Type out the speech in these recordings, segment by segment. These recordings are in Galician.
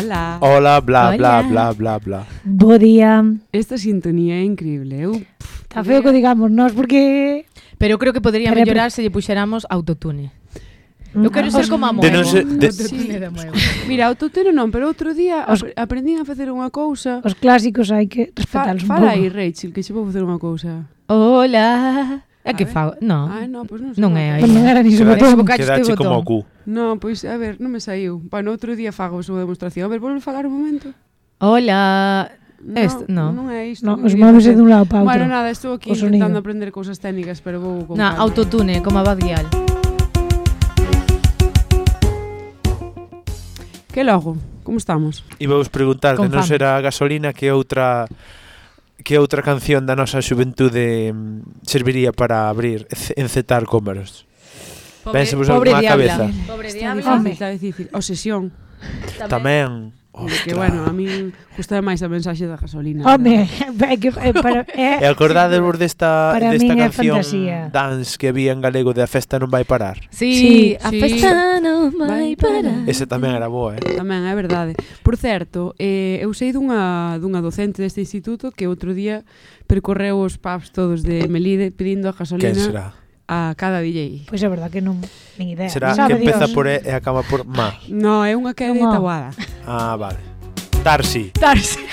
Hola. Hola, bla, Hola. bla, bla, bla, bla. Bo día. Esta sintonía é increíble. Eu, Está feo que o digamos nós porque Pero creo que podría Pero- mellorar se lle puxéramos autotune. Mm. Eu quero ser como a De non ser- de- Autotune de Moego. Mira, autotune non, pero outro día Os- apre- aprendín a facer unha cousa. os clásicos hai que Fa, respetalos un fala aí, pouco. Rachel, que che vou facer unha cousa. Hola. É que fa, non. Ah, no, pois non, non é aí. Non era ni sobre todo bocacho como o cu. No, pois a ver, non me saiu. Pa outro día fago a súa demostración. A ver, volve falar un momento. Hola. No, este, no. non é isto. No, os móveis é dun lado para outro. Bueno, nada, estou aquí intentando aprender cousas técnicas, pero vou con Na, autotune, como a Badial. Que logo? Como estamos? Iba vos preguntar, non ser a gasolina que outra que outra canción da nosa xuventude mm, serviría para abrir encetar cómaros? Pobre, Pense pobre diabla. cabeza. Pobre diabla. difícil, Está difícil. Obsesión. Tamén. Tamén. Que bueno, a min gusta máis a mensaxe da gasolina. Home, é que eh, para é, eh, E acordadevos desta para desta canción fantasía. dance que había en galego de a festa non vai parar. Sí, sí a sí. festa non vai parar. Ese tamén era boa, eh. Tamén é verdade. Por certo, eh, eu sei dunha dunha docente deste instituto que outro día percorreu os pubs todos de Melide pedindo a gasolina. Será? a cada DJ. Pois é verdade que non, nin idea. Será Sabe que empeza Dios. por E e acaba por Ma? No, é unha que é de Taboada. Ah, vale. Tarsi. Tarsi.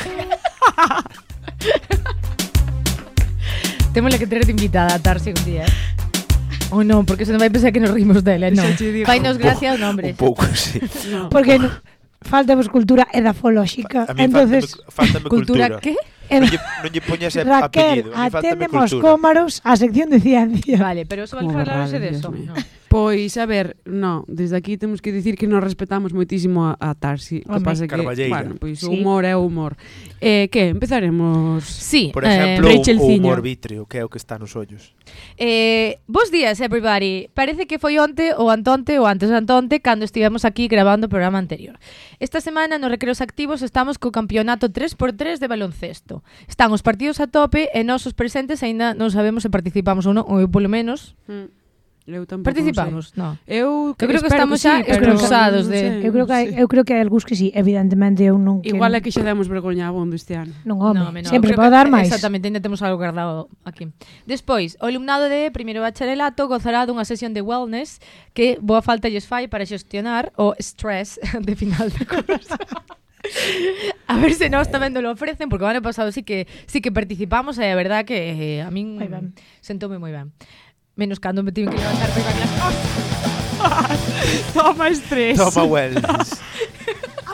Temos que ter de invitada a Tarsi un día. Ou oh, non, porque se non vai pensar que nos rimos dela, non. Fainos gracias nombres. Un pouco, sí. no. Porque no, falta vos cultura edafolóxica. A mí Entonces, falta cultura. cultura. que? Eda... Non lle poñas Raquel, apellido. Raquel, atendemos cómaros a sección de ciencia. Vale, pero eso vai falar de eso. No. Pois, a ver, no, desde aquí temos que dicir que nos respetamos moitísimo a, a Tarsi. Que pasa que, Carballeira. bueno, pois sí. o humor é o humor. Eh, que, empezaremos... Sí, Por eh, exemplo, eh, Rachel o Ciño. humor vítreo, que é o que está nos ollos. Eh, bos días, everybody. Parece que foi onte ou antonte ou antes antonte cando estivemos aquí grabando o programa anterior. Esta semana nos recreos activos estamos co campeonato 3x3 de baloncesto. Están os partidos a tope e nós os presentes aínda non sabemos se participamos ou non, ou eu polo menos. Mm Eu tampouco Participamos, non. No. Eu, eu creo que estamos xa sí, expulsados de Eu creo que hai, eu creo que hai algúns que sí, evidentemente eu non Igual é que xa demos vergoña a bondo este ano. Non, home, no, no, sempre pode dar máis. Exactamente, ainda temos algo guardado aquí. Despois, o alumnado de primeiro bacharelato gozará dunha sesión de wellness que boa falta lles fai para xestionar o stress de final de curso. A ver se nós tamén nos lo ofrecen Porque o ano pasado sí que sí que participamos E a verdad que eh, a min sentoume moi ben Menos cando me tive que levantar para las cosas. Toma estrés. Toma wellness.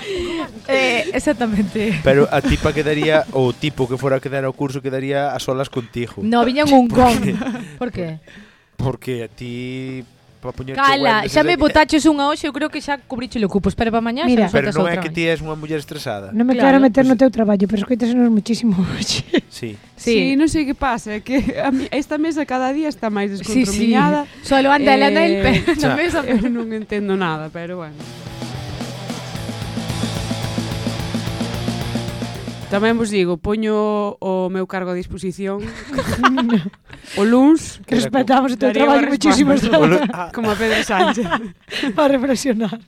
eh, exactamente. Pero a tipa quedaría o tipo que fora a quedar ao curso quedaría a solas contigo. No, viñan un con. Por que? Porque a ti para poñer Cala, xa me botaches unha hoxe, eu creo que xa cubriche o cupo. Espera para mañá, Mira, pero non é que ti és unha muller estresada. Non me claro, quero meter pues... no pois- teu traballo, pero escoitasenos muchísimo hoxe. Sí. Sí, sí non sei que pasa, que a mi, esta mesa cada día está máis descontromiñada. Sí, sí. Solo anda eh, ela na el na mesa. Eu non entendo nada, pero bueno. Tamén vos digo, poño o meu cargo a disposición o luns que respetamos o teu traballo muchísimo como a Pedro Sánchez para reflexionar.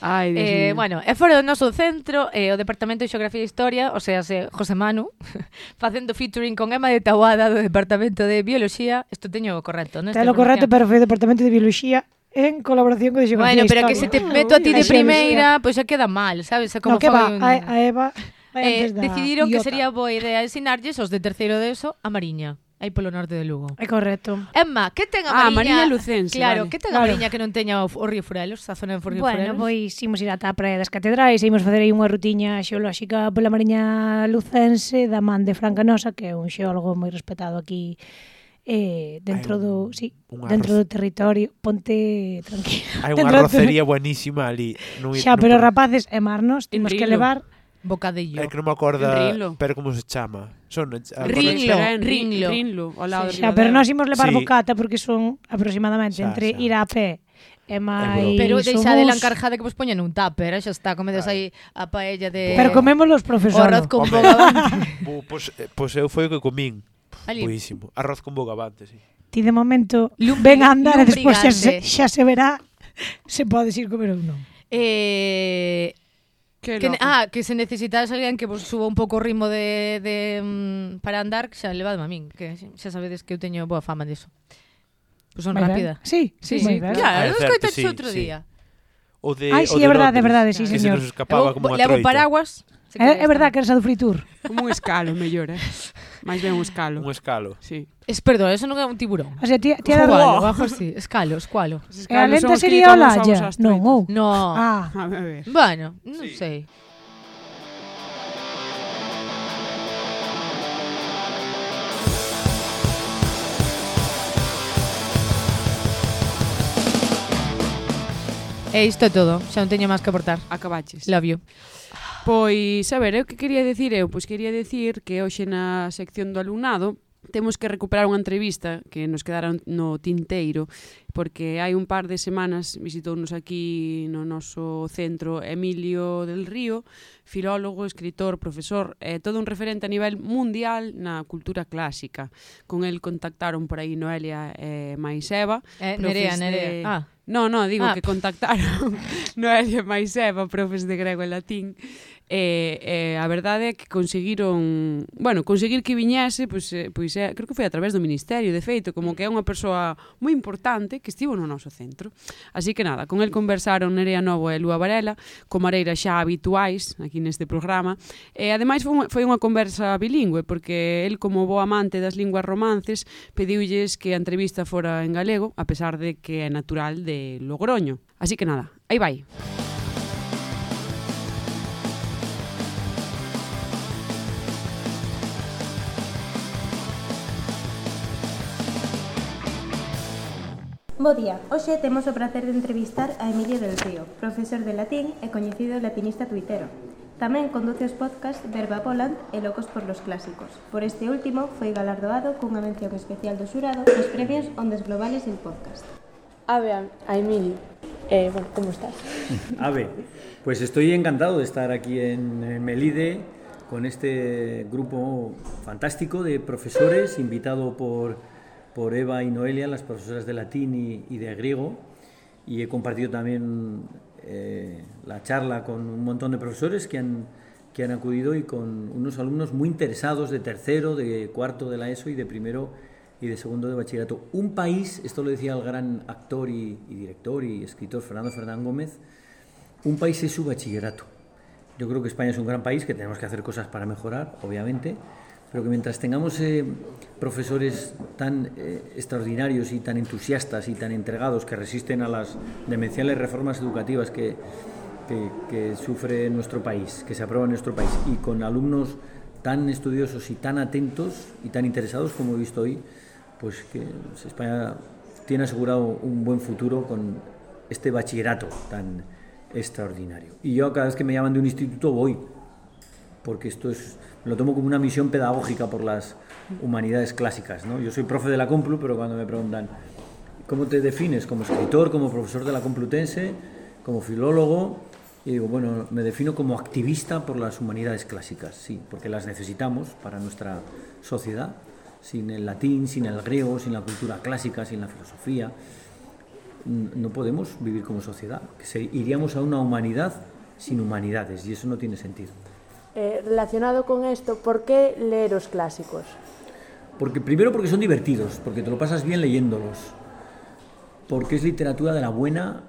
Ai, Dios eh, mío. bueno, é fora do noso centro eh, o Departamento de Xeografía e Historia, o sea, se José Manu, facendo featuring con Emma de Tawada do Departamento de Bioloxía. Isto teño correcto, non? Está lo correcto, pero foi o Departamento de Bioloxía en colaboración con Xeografía Bueno, pero que se te meto a ti ah, de primeira, pois pues xa queda mal, sabes? Como no, que va, un... a, a Eva eh, decidiron Iota. que sería boa idea ensinarlles os de terceiro de eso a Mariña aí polo norte de Lugo. É correcto. Emma, que ten a ah, Mariña? Ah, Mariña Lucense, Claro, vale. que ten a claro. Mariña que non teña o, o Río Furelos, a zona de Río bueno, Furelos? Bueno, pois imos ir ata a Praia das Catedrais e imos facer aí unha rutiña xeolóxica pola Mariña Lucense da man de Franca Nosa, que é un xeólogo moi respetado aquí eh, dentro un, do sí, dentro arroz... do territorio ponte tranquilo hai unha arrocería buenísima ali no, xa, no, pero rapaces e marnos temos que levar Bocadillo. É que non me acorda, Rinlo. pero como se chama. Son Rinlo, Rinlo. Rinlo. Rinlo ao lado sí. de Xa, pero nós imos levar sí. bocata porque son aproximadamente xa, entre xa. ir a pé e máis... Pero deixa de la encarjada que vos poñen un tupper, eh, xa está, comedes aí a paella de... Pero comemos los profesores. Arroz con bogavante. pois pues, pois eu foi o que comín. Ali. Buísimo. Arroz con bogavante, sí. Ti de momento Lumbri ven a andar e despois xa, se, xa se verá se podes ir comer ou non. Eh, Que, ah, que se necesitades alguén que vos suba un pouco o ritmo de, de mm, para andar, xa levadme a min, que xa sabedes que eu teño boa fama diso. Pois son rápida. Ben. Sí, sí, sí, sí. Claro, claro. escoitaxe sí, outro sí. día. O de, Ai, sí, é verdade, é verdade, sí, señor. Que se nos escapaba eu, como a Levo paraguas. Se é, é verdad que eres a do fritur. Como un escalo, mellor, eh? Máis ben un escalo. Un escalo. Sí. Es, perdón, eso non é un tiburón. O sea, tía, tía de Escualo, abajo así. Escalo, escualo. Os E a escalos lenta son os que sería o causan os lalla. asteroides. Non, ou. No. Ah, A ver. Bueno, non Sí. sei. E isto é todo, xa non teño máis que aportar. Acabaches. Love you. Pois, a ver, eu que quería decir eu? Pois quería decir que hoxe na sección do alumnado temos que recuperar unha entrevista que nos quedaron no tinteiro porque hai un par de semanas visitounos aquí no noso centro Emilio del Río, filólogo, escritor, profesor, eh, todo un referente a nivel mundial na cultura clásica. Con el contactaron por aí Noelia e eh, máis Eva. Eh, Nerea, de... Nerea. Ah. No, no, digo ah. que contactaron Noelia e máis Eva, profes de grego e latín. E, eh, eh, a verdade é que conseguiron, bueno, conseguir que viñese, pois, eh, pois eh, creo que foi a través do ministerio, de feito, como que é unha persoa moi importante que estivo no noso centro. Así que nada, con el conversaron Nerea Novo e Lúa Varela, comareiras xa habituais aquí neste programa, e ademais foi, foi unha conversa bilingüe, porque el como bo amante das linguas romances pediulles que a entrevista fora en galego, a pesar de que é natural de Logroño. Así que nada, aí vai. Música Bo día, hoxe temos o prazer de entrevistar a Emilio del Río, profesor de latín e coñecido latinista tuitero. Tamén conduce os podcast Verba Poland e Locos por los Clásicos. Por este último foi galardoado cunha mención especial do xurado nos premios Ondas Globales del Podcast. A ver, a Emilio. Eh, bueno, ¿cómo estás? A ver, pues estoy encantado de estar aquí en Melide con este grupo fantástico de profesores, invitado por, por Eva y Noelia, las profesoras de latín y, de griego, y he compartido también eh, la charla con un montón de profesores que han, que han acudido y con unos alumnos muy interesados de tercero, de cuarto de la ESO y de primero y de segundo de bachillerato. Un país, esto lo decía el gran actor y, y director y escritor Fernando Fernán Gómez, un país es su bachillerato. Yo creo que España es un gran país, que tenemos que hacer cosas para mejorar, obviamente, pero que mientras tengamos eh, profesores tan eh, extraordinarios y tan entusiastas y tan entregados que resisten a las demenciales reformas educativas que, que, que sufre nuestro país, que se aprueban en nuestro país, y con alumnos tan estudiosos y tan atentos y tan interesados como he visto hoy, pues que España tiene asegurado un buen futuro con este bachillerato tan extraordinario. Y yo cada vez que me llaman de un instituto voy, porque esto es, lo tomo como una misión pedagógica por las humanidades clásicas. ¿no? Yo soy profe de la Complu, pero cuando me preguntan, ¿cómo te defines? Como escritor, como profesor de la Complutense, como filólogo, y digo, bueno, me defino como activista por las humanidades clásicas, sí, porque las necesitamos para nuestra sociedad. Sin el latín, sin el griego, sin la cultura clásica, sin la filosofía, n- no podemos vivir como sociedad. Iríamos a una humanidad sin humanidades y eso no tiene sentido. Eh, relacionado con esto, ¿por qué leer los clásicos? Porque primero porque son divertidos, porque te lo pasas bien leyéndolos. Porque es literatura de la buena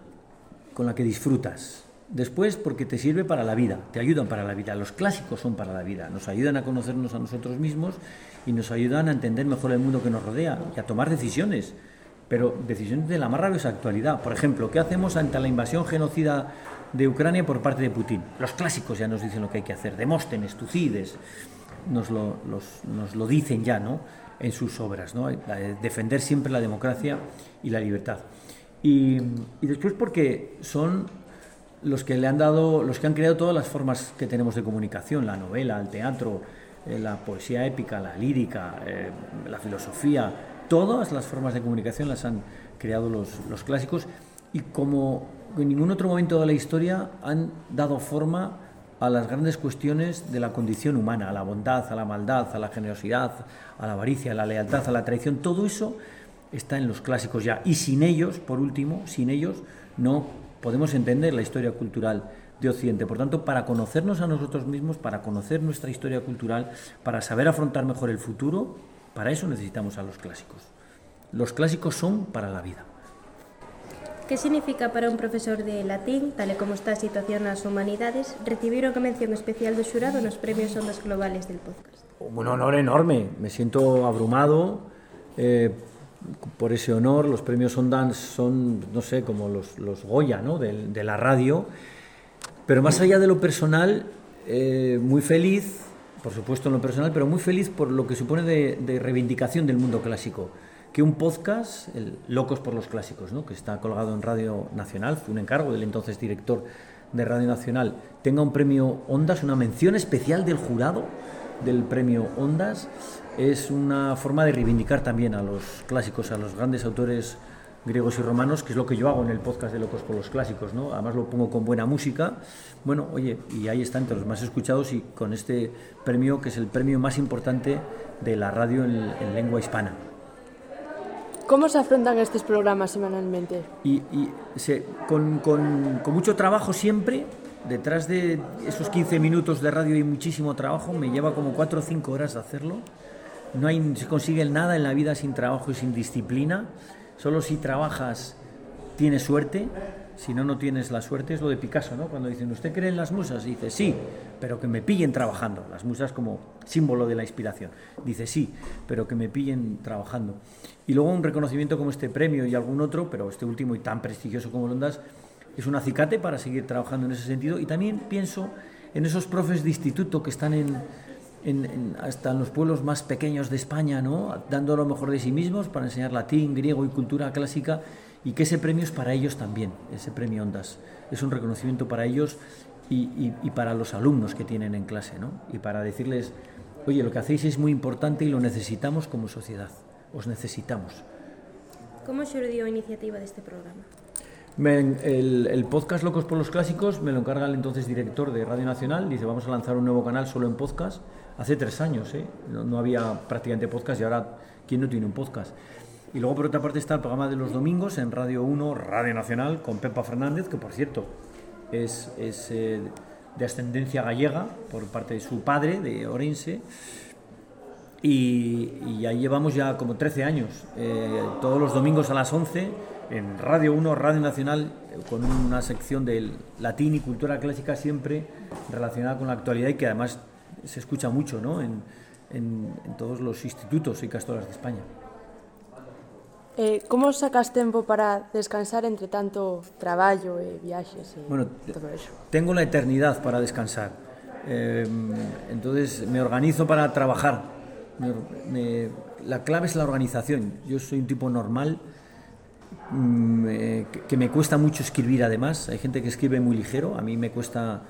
con la que disfrutas. Después porque te sirve para la vida, te ayudan para la vida. Los clásicos son para la vida, nos ayudan a conocernos a nosotros mismos y nos ayudan a entender mejor el mundo que nos rodea y a tomar decisiones, pero decisiones de la más rabiosa actualidad. Por ejemplo, ¿qué hacemos ante la invasión genocida de Ucrania por parte de Putin? Los clásicos ya nos dicen lo que hay que hacer, Demóstenes, Tucídides, nos lo, dicen ya ¿no? en sus obras, ¿no? De defender siempre la democracia y la libertad. Y, y después porque son los que le han dado, los que han creado todas las formas que tenemos de comunicación, la novela, el teatro, eh, la poesía épica, la lírica, eh, la filosofía, todas las formas de comunicación las han creado los, los clásicos y como en ningún otro momento de la historia han dado forma a las grandes cuestiones de la condición humana, a la bondad, a la maldad, a la generosidad, a la avaricia, a la lealtad, a la traición, todo eso está en los clásicos ya. Y sin ellos, por último, sin ellos no podemos entender la historia cultural de Occidente. Por tanto, para conocernos a nosotros mismos, para conocer nuestra historia cultural, para saber afrontar mejor el futuro, para eso necesitamos a los clásicos. Los clásicos son para la vida. Que significa para un profesor de latín, tal e como está a situación nas humanidades, recibir unha mención especial do xurado nos premios Ondas Globales del podcast? Un honor enorme, me siento abrumado eh, por ese honor. Los premios Ondas son, no sé, como los, los Goya ¿no? de, de la radio. Pero más allá de lo personal, eh, muy feliz, por supuesto en lo personal, pero muy feliz por lo que supone de, de reivindicación del mundo clásico. Que un podcast, el Locos por los Clásicos, ¿no? que está colgado en Radio Nacional, fue un encargo del entonces director de Radio Nacional, tenga un premio Ondas, una mención especial del jurado del premio Ondas, es una forma de reivindicar también a los clásicos, a los grandes autores griegos y romanos, que es lo que yo hago en el podcast de Locos por los Clásicos, ¿no? Además lo pongo con buena música. Bueno, oye, y ahí está entre los más escuchados y con este premio que es el premio más importante de la radio en, en lengua hispana. ¿Cómo se afrontan estos programas semanalmente? Y, con, mucho trabajo siempre, detrás de esos 15 minutos de radio hay muchísimo trabajo, me lleva como 4 o 5 horas hacerlo. No hay, se consigue nada en la vida sin trabajo y sin disciplina. Solo si trabajas tienes suerte, si no, no tienes la suerte. Es lo de Picasso, ¿no? Cuando dicen, ¿usted cree en las musas? Dice, sí, pero que me pillen trabajando. Las musas como símbolo de la inspiración. Dice, sí, pero que me pillen trabajando. Y luego un reconocimiento como este premio y algún otro, pero este último y tan prestigioso como Londas, es un acicate para seguir trabajando en ese sentido. Y también pienso en esos profes de instituto que están en, en, en, hasta en los pueblos más pequeños de España, ¿no? dando lo mejor de sí mismos para enseñar latín, griego y cultura clásica, y que ese premio es para ellos también, ese premio Ondas. Es un reconocimiento para ellos y, y, y para los alumnos que tienen en clase, ¿no? y para decirles, oye, lo que hacéis es muy importante y lo necesitamos como sociedad, os necesitamos. Como xurdiu a iniciativa deste programa? Me, el, el, podcast Locos por los Clásicos me lo encarga el entonces director de Radio Nacional. Dice, vamos a lanzar un nuevo canal solo en podcast. Hace tres años, ¿eh? no, no, había prácticamente podcast y ahora, ¿quién no tiene un podcast? Y luego, por otra parte, está el programa de los domingos en Radio 1, Radio Nacional, con Pepa Fernández, que por cierto es, es eh, de ascendencia gallega por parte de su padre, de Orense. Y, y ahí llevamos ya como 13 años, eh, todos los domingos a las 11 en Radio 1, Radio Nacional, con una sección de latín y cultura clásica siempre relacionada con la actualidad y que además se escucha mucho ¿no? en, en, en todos los institutos y castolas de España. Eh, como sacas tempo para descansar entre tanto traballo e viaxes e bueno, todo eso? Tengo la eternidad para descansar. Eh, entonces me organizo para trabajar. Me, me, la clave es la organización. Yo soy un tipo normal, mm, que me cuesta mucho escribir además. Hay gente que escribe muy ligero, a mí me cuesta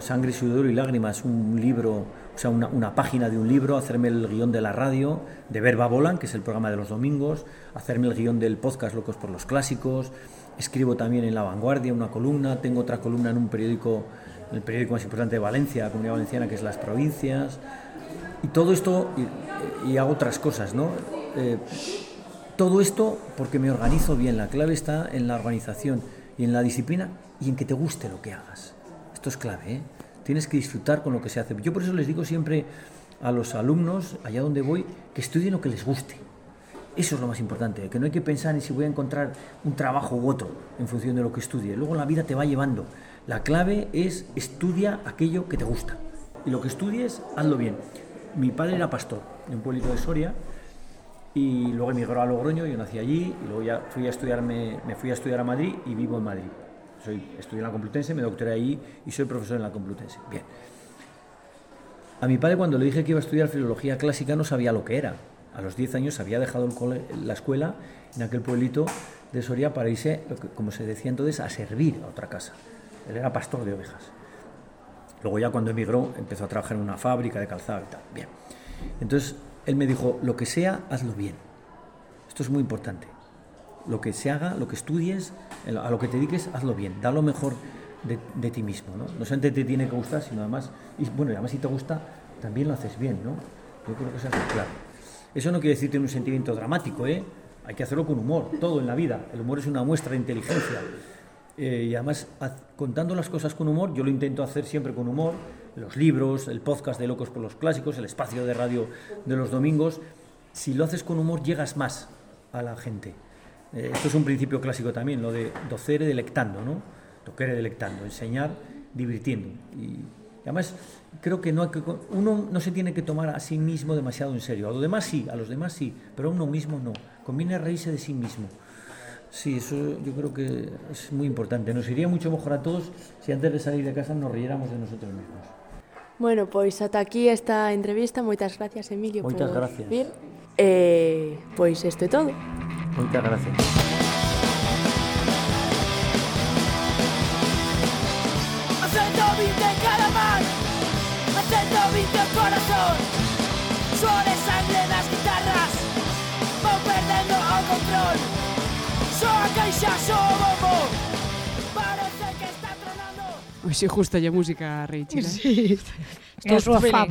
sangre, sudor y lágrimas, un libro, o sea, una, página de un libro, hacerme el guion de la radio, de Verba Volan, que es el programa de los domingos, hacerme el guion del podcast Locos por los Clásicos, escribo también en La Vanguardia una columna, tengo otra columna en un periódico, el periódico más importante de Valencia, la Comunidad Valenciana, que es Las Provincias, y todo esto, y, y hago otras cosas, ¿no? Eh, todo esto porque me organizo bien, la clave está en la organización y en la disciplina y en que te guste lo que hagas. Esto es clave, ¿eh? Tienes que disfrutar con lo que se hace. Yo por eso les digo siempre a los alumnos, allá donde voy, que estudien lo que les guste. Eso es lo más importante, que no hay que pensar en si voy a encontrar un trabajo u otro en función de lo que estudie. Luego la vida te va llevando. La clave es estudia aquello que te gusta. Y lo que estudies, hazlo bien. Mi padre era pastor en un pueblito de Soria y luego emigró a Logroño, yo nací allí y luego ya fui a estudiarme, me fui a estudiar a Madrid y vivo en Madrid soy, estudié en la Complutense, me doctoré ahí y soy profesor en la Complutense. Bien. A mi padre cuando le dije que iba a estudiar filología clásica no sabía lo que era. A los 10 años había dejado el cole, la escuela en aquel pueblito de Soria para irse, como se decía entonces, a servir a otra casa. Él era pastor de ovejas. Luego ya cuando emigró empezó a trabajar en una fábrica de calzado y tal. Bien. Entonces él me dijo, lo que sea, hazlo bien. Esto es muy importante. Lo que se haga, lo que estudies, a lo que te dediques, hazlo bien. Da lo mejor de, de ti mismo. ¿no? no solamente te tiene que gustar, sino además, y bueno, además si te gusta, también lo haces bien. ¿no? Yo creo que eso es claro. Eso no quiere decir tener un sentimiento dramático, ¿eh? Hay que hacerlo con humor, todo en la vida. El humor es una muestra de inteligencia. Eh, y además, contando las cosas con humor, yo lo intento hacer siempre con humor. Los libros, el podcast de Locos por los Clásicos, el espacio de radio de los domingos. Si lo haces con humor, llegas más a la gente. Eh, esto es un principio clásico también, lo de docere delectando, ¿no? Docere delectando, enseñar divirtiendo. Y, además, creo que no hay que, uno no se tiene que tomar a sí mismo demasiado en serio. A los demás sí, a los demás sí, pero a uno mismo no. Conviene reírse de sí mismo. Sí, eso yo creo que es muy importante. Nos iría mucho mejor a todos si antes de salir de casa nos riéramos de nosotros mismos. Bueno, pois ata aquí esta entrevista. Moitas gracias, Emilio, Moitas por gracias. vir. E, pois isto é todo. Muchas gracias. Acento vinte en cada mar, acento vinte en corazón. Suores sangre las guitarras, van perdiendo el control. Soa caixa, soa bombo. Parece que está tronando. Hoy sí, justo ya música, Richie. ¿eh? Sí, es lo fab.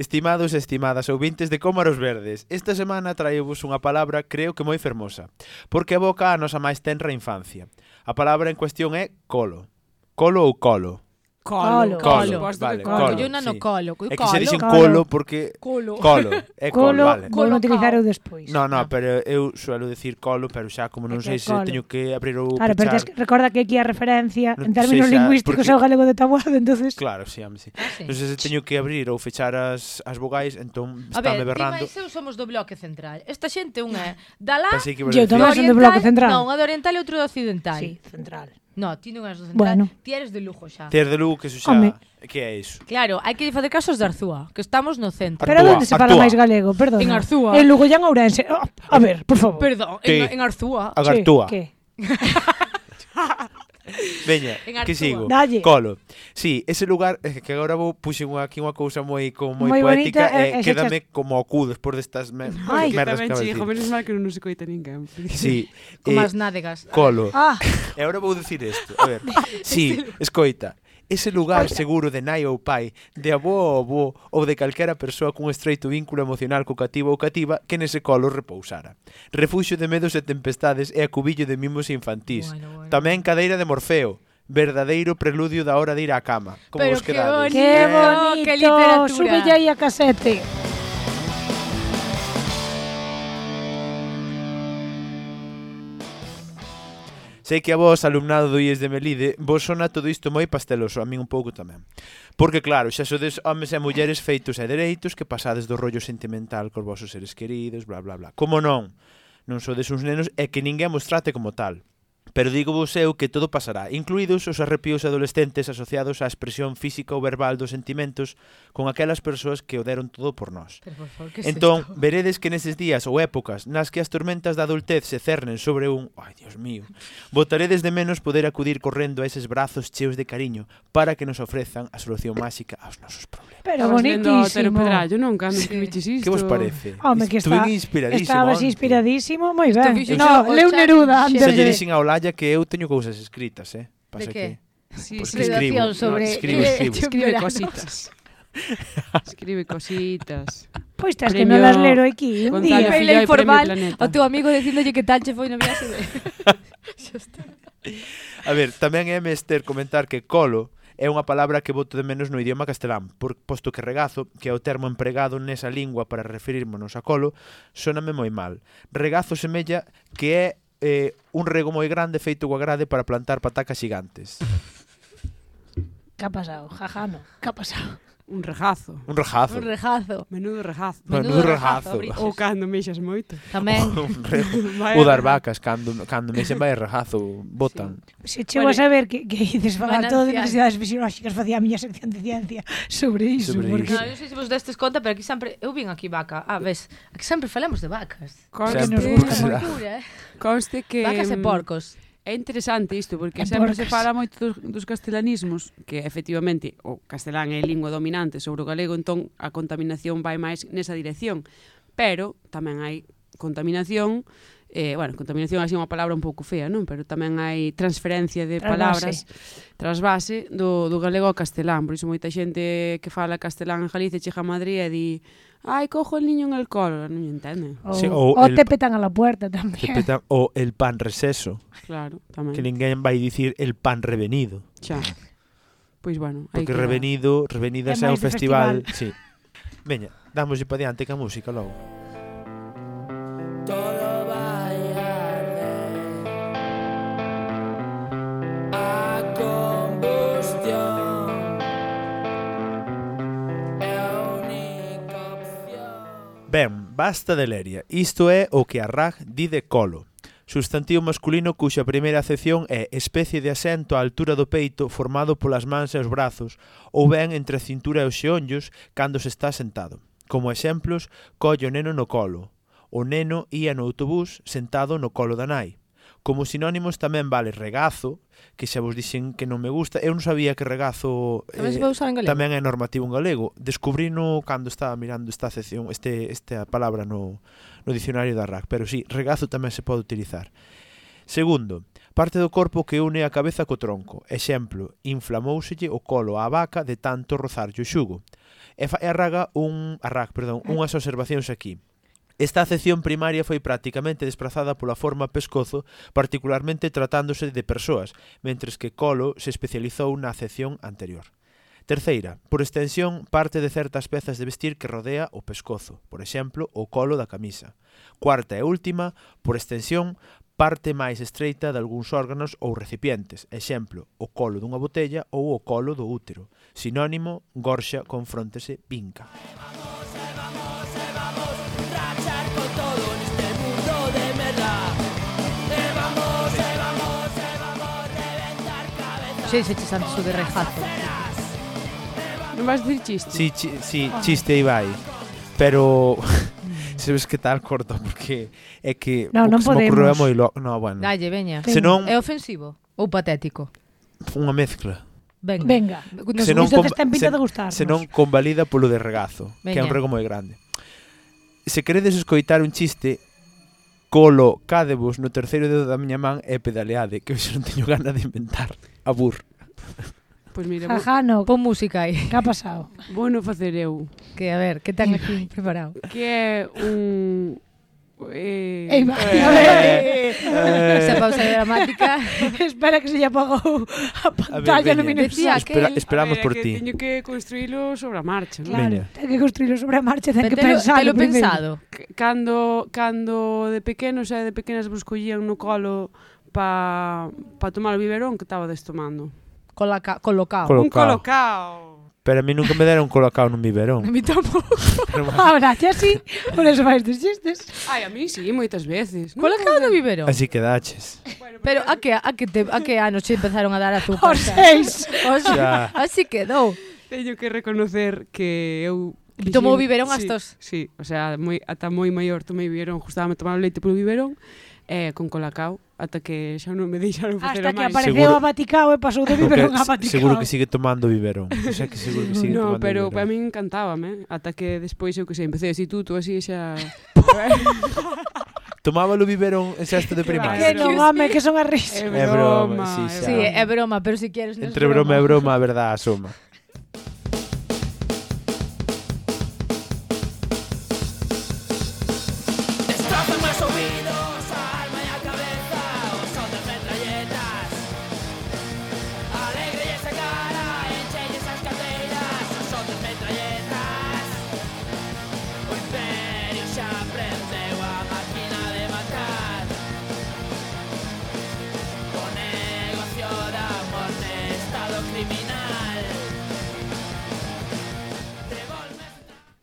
Estimados e estimadas ouvintes de Cómaros Verdes, esta semana traevos unha palabra creo que moi fermosa, porque evoca a nosa máis tenra infancia. A palabra en cuestión é colo. Colo ou colo, Colo, colo, colo, colo vale, colo. colo. Yo na no sí. colo. É que se dixen colo, colo porque colo, colo é colo, colo vale. Colo, utilizar eu despois. No, no, ah. pero eu suelo decir colo, pero xa como non sei se teño que abrir o Claro, pero es que recorda que aquí a referencia no, en términos sei, xa, lingüísticos porque... é o galego de tabuado, entonces Claro, sí, ame, sí. Ah, sí. Non sei se teño que abrir ou fechar as as vogais, entón estáme berrando. A ver, ti eu somos do bloque central. Esta xente unha é da lá, eu tamén son do bloque central. Non, unha do oriental e outro do occidental. Sí, central. No, ti non eras do central, bueno. ti eres de Lugo xa. Ti eres de Lugo, que eso xa... Home. Que é iso? Claro, hai que facer casos de Arzúa, que estamos no centro. Pero Artúa, onde se fala máis galego? Perdón. En Arzúa. En Lugo e en Ourense. Oh, a ver, por favor. Perdón, en, en Arzúa. A Gartúa. Que? Veña, que sigo. Dalle. Colo. Sí, ese lugar é que agora vou puxen aquí unha cousa moi como moi, moi poética bonita, e eh, quédame como o cu despois destas me Ay, merdas que abas. Dijo, menos mal que non nos coita ninguén. Sí. Como eh, as nádegas. Colo. Ah. E agora vou dicir isto. A ver. Sí, escoita ese lugar seguro de nai ou pai, de avó ou avó ou de calquera persoa cun estreito vínculo emocional co cativo ou cativa que nese colo repousara. Refuxio de medos e tempestades e acubillo de mimos infantís. Bueno, bueno. Tamén cadeira de Morfeo, verdadeiro preludio da hora de ir á cama. Como Pero vos quedades? Que bonito, que literatura. Súbelle aí a casete. Sei que a vos, alumnado do IES de Melide, vos sona todo isto moi pasteloso, a min un pouco tamén. Porque claro, xa sodes homes e mulleres feitos e dereitos que pasades do rollo sentimental cos vosos seres queridos, bla bla bla. Como non? Non sodes uns nenos e que ninguén vos trate como tal. Pero digo vos eu que todo pasará, incluídos os arrepios adolescentes asociados á expresión física ou verbal dos sentimentos con aquelas persoas que o deron todo por nós. Pero, por favor, que entón, isto? veredes que neses días ou épocas nas que as tormentas da adultez se cernen sobre un... Ai, Dios mío. Botaredes de menos poder acudir correndo a eses brazos cheos de cariño para que nos ofrezan a solución máxica aos nosos problemas. Pero bonitísimo. Pedrallo, non cando sí. que Que vos parece? Home, que está, inspiradísimo. Estabas inspiradísimo, moi ben. No, leu Neruda antes de... Se lle dixen a Traballa que eu teño cousas escritas, eh? Pasa de que? que... Sí, pues sí, que escribo, sobre... No, escribo, escribo. escribe cositas. escribe cositas. Pois pues, que non las lero aquí un Gonzalo día. Feila informal o teu amigo dicindolle que tal che foi no viaxe. De... a ver, tamén é mester comentar que colo é unha palabra que boto de menos no idioma castelán, por, posto que regazo, que é o termo empregado nesa lingua para referirmonos a colo, soname moi mal. Regazo semella que é eh, un rego moi grande feito coa grade para plantar patacas xigantes. Que ha pasado? Jajano, que ha pasado? Un rejazo. Un rejazo. Un rejazo. Menudo rejazo. Menudo, Menudo rejazo. rejazo Ou cando mexas moito. Tamén. o das vacas, cando, cando mexen vai rejazo, botan. Sí. Se chego bueno, a saber que, que dices falar todo de necesidades fisiológicas, facía a miña sección de ciencia sobre iso. Sobre porque... iso. No, non sei se vos destes conta, pero aquí sempre... Eu vin aquí vaca. Ah, ves, aquí sempre falamos de vacas. Conste, que nos gusta. Eh. Conste que... Vacas e mm, porcos. É interesante isto, porque sempre porcas. se fala moito dos, dos castelanismos, que efectivamente o castelán é a lingua dominante sobre o galego, entón a contaminación vai máis nesa dirección. Pero tamén hai contaminación eh, bueno, contaminación así unha palabra un pouco fea, non? Pero tamén hai transferencia de palabras trasbase do, do galego ao castelán. Por iso moita xente que fala castelán en Galicia chega a Madrid e di ai, cojo el niño en el colo, non entende. O, sí, o, ou el, te petan a la puerta tamén. Te petan, o el pan receso. Claro, tamén. Que ninguén vai dicir el pan revenido. Xa. Pois bueno, aí Porque revenido, revenida é un festival, festival. sí. Veña, damoslle pa diante ca música logo. Toda Ben, basta de leria. Isto é o que a RAG di de colo. Substantivo masculino cuxa primeira acepción é especie de asento á altura do peito formado polas mans e os brazos, ou ben entre a cintura e os xeonllos cando se está sentado. Como exemplos, colle o neno no colo. O neno ía no autobús sentado no colo da nai. Como sinónimos tamén vale regazo, que xa vos dixen que non me gusta. Eu non sabía que regazo tamén, eh, usar en galego. tamén é normativo en galego. Descubrí no cando estaba mirando esta sección, este, esta palabra no, no dicionario da RAC. Pero sí, regazo tamén se pode utilizar. Segundo, parte do corpo que une a cabeza co tronco. Exemplo, inflamouselle o colo á vaca de tanto rozarlle o xugo. E fa, e arraga un, arraga, perdón, unhas observacións aquí. Esta acepción primaria foi prácticamente desplazada pola forma pescozo, particularmente tratándose de persoas, mentres que colo se especializou na acepción anterior. Terceira, por extensión, parte de certas pezas de vestir que rodea o pescozo, por exemplo, o colo da camisa. Cuarta e última, por extensión, parte máis estreita de algúns órganos ou recipientes, exemplo, o colo dunha botella ou o colo do útero. Sinónimo, gorxa, confróntese, vinca. Vamos sei se che sabes o de rejazo. Non vas dicir chiste? Sí, chi, sí, chiste aí vai. Pero sabes que tal corto porque é que no, non podemos. Ocurreu é moi loco. No, bueno. Dalle, veña. Senón... É ofensivo ou patético? Unha mezcla. Venga. Venga. Nos se non com... está en pinta se, de gustarnos. Se non convalida polo de regazo, Veña. que é un rego moi grande. Se queredes escoitar un chiste, colo, cadevos no terceiro dedo da miña man e pedaleade, que hoxe non teño gana de inventar. Abur. Pois pues mira, Ajá, no, pon música aí. Que ha pasado? Bueno, facer eu. Que a ver, que tan aquí preparado? Que é un Ei, vai, eh, eh, esa pausa dramática. Espera que se lle apagou a pantalla ver, no minuto. Que Espera, esperamos ver, por ti. teño que construílo sobre a marcha claro, veña. ten que construílo sobre a marcha ten Pero que pensalo telo pensado. Cando, cando de pequenos e de pequenas vos collían no colo pa, pa tomar o biberón que estaba destomando. Coloca colocao. colocao. Un colocao. Pero a mí nunca me deron colocado nun biberón. A mí tampouco. Ahora, xa sí, por eso vais dos chistes. Ai, a mí sí, moitas veces. Colocado no biberón. Así que daches. Pero a que, a que, te, a que ano che empezaron a dar azúcar? Os seis. Os, así quedou. Teño que reconocer que eu Tomou biberón sí, astos. Sí, o sea, moi, ata moi maior tomei biberón, gustábame tomar leite polo biberón eh, con Colacao ata que xa non me deixaron facer Hasta que máis. apareceu seguro, a Vaticao e pasou de biberón a Vaticao. Seguro que sigue tomando biberón. O sea que seguro que sigue no, tomando pero biberón. a min encantábame, ata que despois eu que sei, empecé o instituto así xa Tomaba o biberón en sexto de primaria. Que non, home, que son a risa. É broma, é broma sí, xa. sí, é broma, pero se si queres... No Entre broma, broma e broma, a verdade asoma.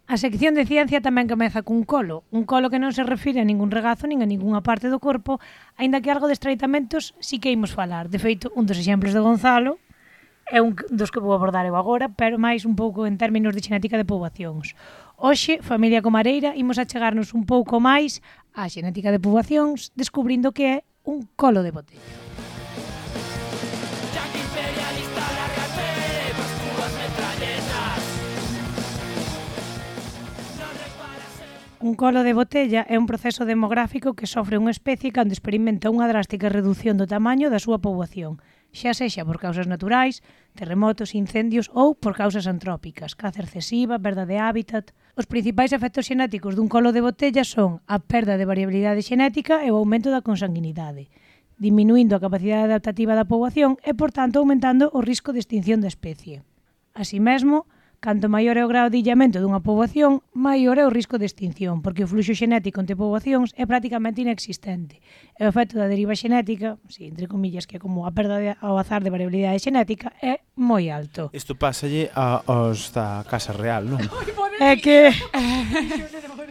A sección de ciencia tamén comeza cun colo, un colo que non se refire a ningún regazo nin a ningunha parte do corpo, aínda que algo de estreitamentos si que imos falar. De feito, un dos exemplos de Gonzalo é un dos que vou abordar eu agora, pero máis un pouco en términos de xenética de poboacións. Hoxe, familia comareira, imos chegarnos un pouco máis á xenética de poboacións, descubrindo que é un colo de botella. Un colo de botella é un proceso demográfico que sofre unha especie cando experimenta unha drástica reducción do tamaño da súa poboación, xa sexa por causas naturais, terremotos, incendios ou por causas antrópicas, caza excesiva, perda de hábitat. Os principais efectos xenéticos dun colo de botella son a perda de variabilidade xenética e o aumento da consanguinidade, diminuindo a capacidade adaptativa da poboación e, por tanto, aumentando o risco de extinción da especie. Así mesmo, Canto maior é o grado de illamento dunha poboación, maior é o risco de extinción, porque o fluxo xenético entre poboacións é prácticamente inexistente. E o efecto da deriva xenética, si, entre comillas, que é como a perda de, ao azar de variabilidade xenética, é moi alto. Isto pásalle a, aos da Casa Real, non? é que...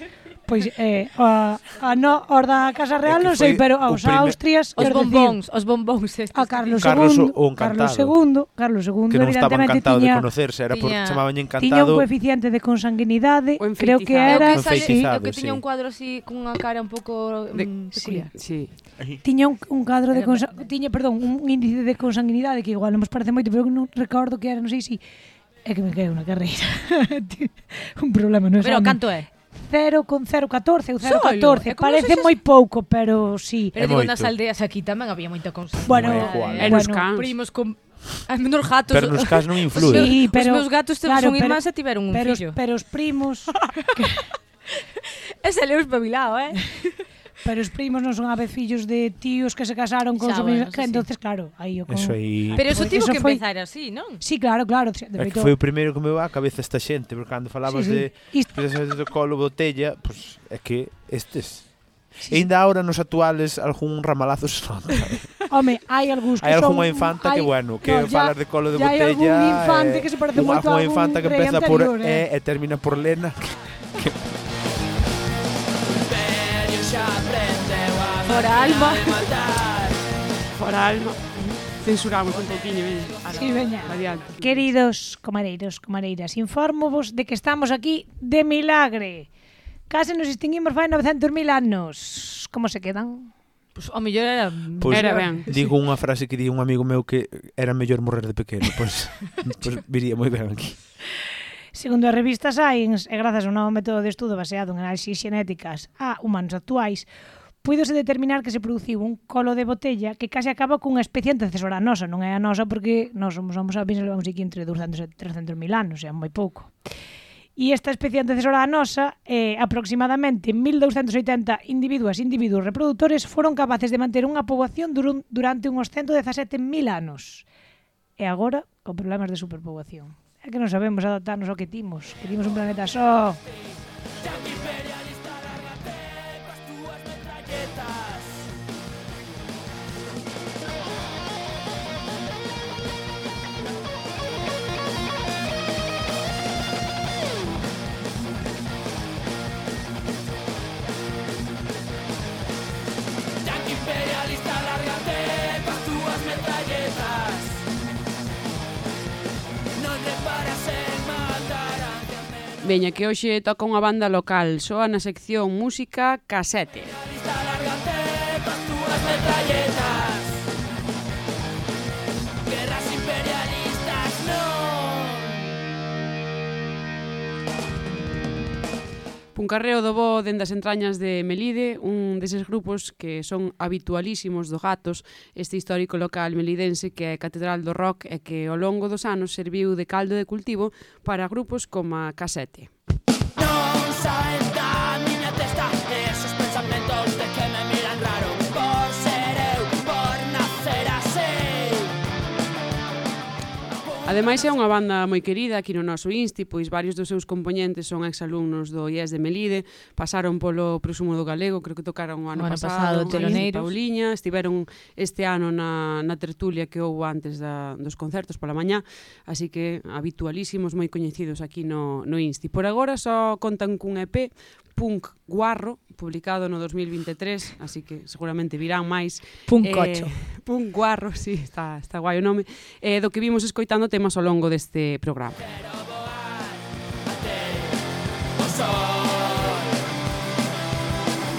Pois eh, a, a no, os da Casa Real non sei, pero aos primer... Austrias, os bombóns, os bombóns estes. A Carlos, Carlos II, o Carlos II, Carlos II, que non estaba encantado tiña, de conocerse, era porque chamaban encantado. Tiña un coeficiente de consanguinidade, creo que era, o que, sí, o que tiña sí. un cuadro así cunha cara un pouco mm, de, peculiar. Sí, sí. Tiña un, un cadro de consa, tiña, perdón, un índice de consanguinidade que igual non nos parece moito, pero non recordo que era, non sei si É que me cae unha carreira. un problema, non é? Pero canto é? 0,014 ou 0,14. Parece moi pouco, pero sí. Pero digo, nas aldeas aquí tamén había moita cousa. Bueno, eh, eh, bueno, primos con Ai, menos gatos. Pero nos cas non influen. Sí, pero, os meus gatos claro, son irmáns e tiveron un pero, fillo. Pero os primos... que... Ese leo espabilado, eh? Pero os primos non son a vez fillos de tíos que se casaron con xa, bueno, sí, entonces claro, aí o con... Eso aí... Pero eso tivo que foi... empezar así, non? Sí, claro, claro, de feito... que foi o primeiro que me va a cabeza esta xente, porque cando falabas sí, sí. de Isto... de colo botella, pois pues, é que estes Sí. E ainda ahora nos actuales algún ramalazo se nota. Home, hai algúns que hai son... Hai infanta hay, que, bueno, que no, falar de colo de botella... Hai algún infante eh, que se parece moito a algún infanta que empeza por anterior, eh? E e termina por Lena. que Fora alma Fora alma Censuramos un poquinho, veña. Eh, sí, veña. Adiante. Queridos comareiros, comareiras, informovos de que estamos aquí de milagre. Case nos extinguimos fai 900.000 anos. Como se quedan? Pois pues, o mellor era, pues, era ben. Digo unha frase que di un amigo meu que era mellor morrer de pequeno, pois pues, pues, pois viría moi ben aquí. Segundo a revista Science, e grazas a un novo método de estudo baseado en análisis xenéticas a humanos actuais, puidose determinar que se produciu un colo de botella que case acaba cunha especie antecesora nosa. Non é a nosa porque nós somos homo sapiens e levamos aquí entre 200 e 300 mil anos, é moi pouco. E esta especie antecesora nosa, eh, aproximadamente 1280 individuos e individuos reproductores foron capaces de manter unha poboación durante unhos 117.000 anos. E agora, con problemas de superpoboación. Que non sabemos adaptarnos ao que timos. Que un planeta só. Veña, que hoxe toca unha banda local, soa na sección Música Casete. Puncarreo do Bo dende as entrañas de Melide, un deses grupos que son habitualísimos do Gatos, este histórico local melidense que é catedral do rock e que ao longo dos anos serviu de caldo de cultivo para grupos como a Casete. Non sai Ademais é unha banda moi querida aquí no noso insti, pois varios dos seus componentes son exalumnos do IES de Melide, pasaron polo Presumo do Galego, creo que tocaron o ano, o ano pasado, pasado Teloneiros. Pauliña, estiveron este ano na, na tertulia que houve antes da, dos concertos pola mañá, así que habitualísimos, moi coñecidos aquí no, no insti. Por agora só contan cun EP Punk Guarro, publicado no 2023, así que seguramente virán máis. Punk Cocho. Eh, Punk Guarro, sí, está, está guai o nome, eh, do que vimos escoitando temas ao longo deste programa.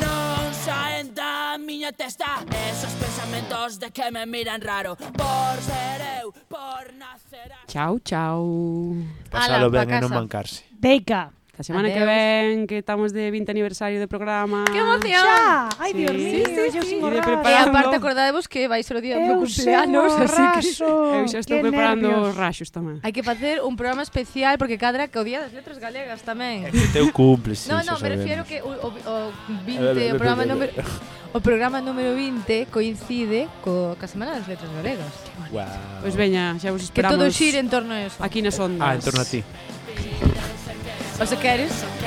Non saen da miña testa esos pensamentos de que me miran raro por ser eu, por nacer. Chao, chao. Pasalo ben e non mancarse. Deica. A semana Adeus. que ven, que estamos de 20 aniversario de programa. Que emoción! Xa! Ai, Dios sí, mío, sí, sí, eu sí. sin E aparte acordadevos que vai ser o día do cumpleanos, así que eu xa estou preparando os raxos tamén. Hai que facer un programa especial porque cadra que o día das letras galegas tamén. É que teu cumple, sí, No, no, me refiero que o, o, o 20, o programa número O programa número 20 coincide co, ca Semana das Letras Galegas. Wow. Pois veña, xa vos esperamos. Que todo xire en torno a eso. Aquí nas ondas. Ah, en torno a ti. Mas eu quero isso.